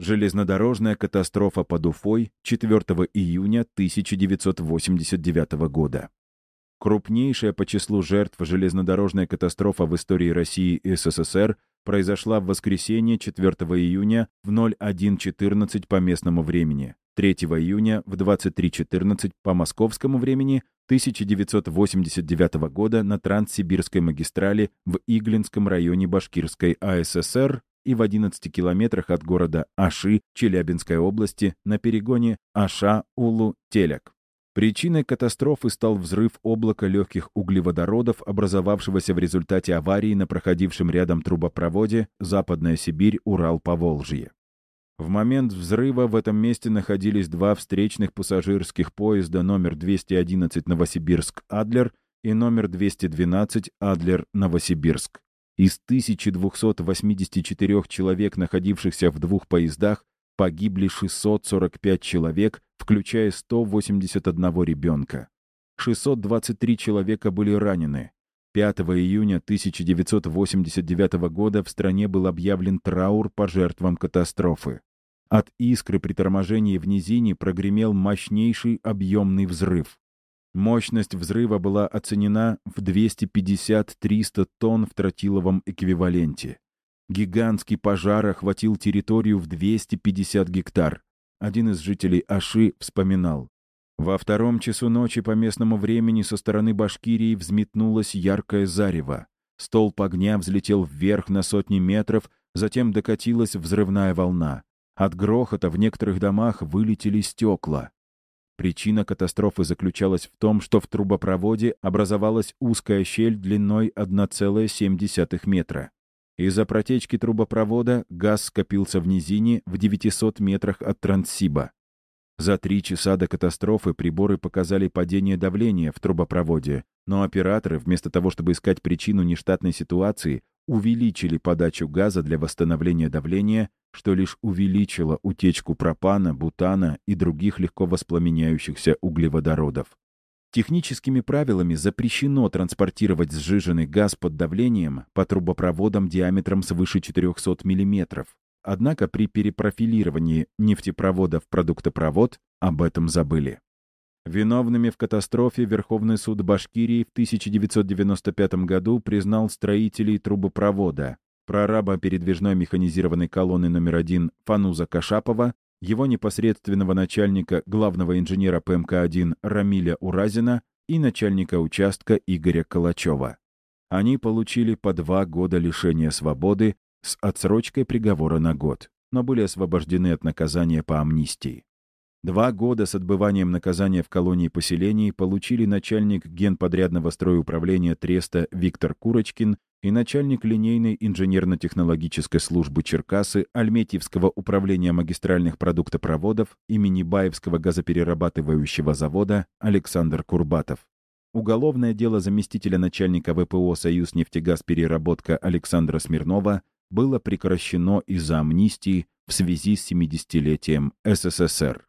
Железнодорожная катастрофа под Уфой 4 июня 1989 года. Крупнейшая по числу жертв железнодорожная катастрофа в истории России и СССР произошла в воскресенье 4 июня в 01.14 по местному времени, 3 июня в 23.14 по московскому времени 1989 года на Транссибирской магистрали в Иглинском районе Башкирской АССР и в 11 километрах от города Аши Челябинской области на перегоне Аша-Улу-Теляк. Причиной катастрофы стал взрыв облака легких углеводородов, образовавшегося в результате аварии на проходившем рядом трубопроводе Западная Сибирь, Урал, Поволжье. В момент взрыва в этом месте находились два встречных пассажирских поезда номер 211 Новосибирск-Адлер и номер 212 Адлер-Новосибирск. Из 1284 человек, находившихся в двух поездах, погибли 645 человек, включая 181 ребенка. 623 человека были ранены. 5 июня 1989 года в стране был объявлен траур по жертвам катастрофы. От искры при торможении в низине прогремел мощнейший объемный взрыв. Мощность взрыва была оценена в 250-300 тонн в тротиловом эквиваленте. Гигантский пожар охватил территорию в 250 гектар. Один из жителей Аши вспоминал. Во втором часу ночи по местному времени со стороны Башкирии взметнулось яркое зарево. Столб огня взлетел вверх на сотни метров, затем докатилась взрывная волна. От грохота в некоторых домах вылетели стекла. Причина катастрофы заключалась в том, что в трубопроводе образовалась узкая щель длиной 1,7 метра. Из-за протечки трубопровода газ скопился в низине в 900 метрах от Транссиба. За три часа до катастрофы приборы показали падение давления в трубопроводе, но операторы, вместо того, чтобы искать причину нештатной ситуации, увеличили подачу газа для восстановления давления, что лишь увеличило утечку пропана, бутана и других легко воспламеняющихся углеводородов. Техническими правилами запрещено транспортировать сжиженный газ под давлением по трубопроводам диаметром свыше 400 мм. Однако при перепрофилировании нефтепровода в продуктопровод об этом забыли. Виновными в катастрофе Верховный суд Башкирии в 1995 году признал строителей трубопровода, прораба передвижной механизированной колонны номер один Фануза Кашапова, его непосредственного начальника, главного инженера ПМК-1 Рамиля Уразина и начальника участка Игоря Калачева. Они получили по два года лишения свободы с отсрочкой приговора на год, но были освобождены от наказания по амнистии. Два года с отбыванием наказания в колонии поселений получили начальник генподрядного стройуправления Треста Виктор Курочкин и начальник линейной инженерно-технологической службы Черкасы Альметьевского управления магистральных продуктопроводов имени Баевского газоперерабатывающего завода Александр Курбатов. Уголовное дело заместителя начальника ВПО «Союз нефтегаз переработка» Александра Смирнова было прекращено из-за амнистии в связи с 70-летием СССР.